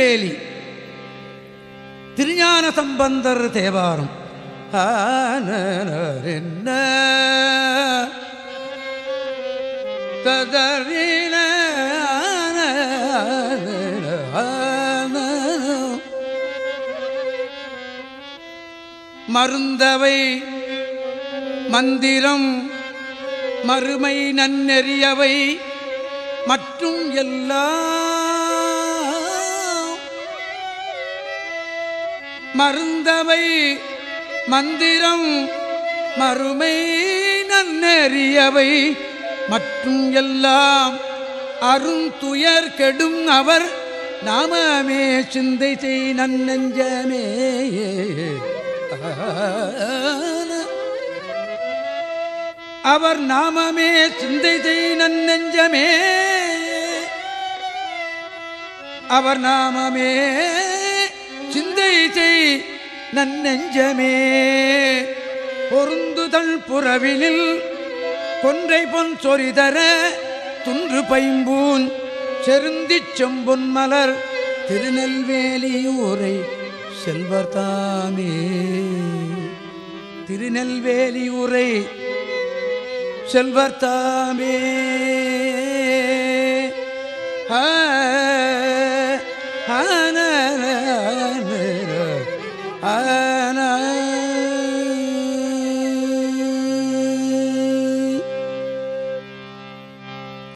திருவேலி திருஞான சம்பந்தர் தேவாரம். ஆனன ததறின மருந்தவை மந்திரம் மறுமை நன்னெறியவை மற்றும் எல்லா மருந்தவை மந்திரம் மறுமை நன்னெறியவை மற்றும் எல்லாம் அருந்துயர் கெடும் அவர் நாமமே சிந்தை செய் நன்னெஞ்சமே. அவர் நாமமே சிந்தை செய் நன்னெஞ்சமே. அவர் நாமமே சிந்தை செய் நன்னெஞ்சமே பொருந்துதல் புறவினில் கொன்றை பொன் சொறிதர துன்று பைம்பூன் செருந்திச் செம்பொன் மலர் திருநெல்வேலியூரை செல்வர்தாமே திருநெல்வேலி செல்வர்தாமே ஆன.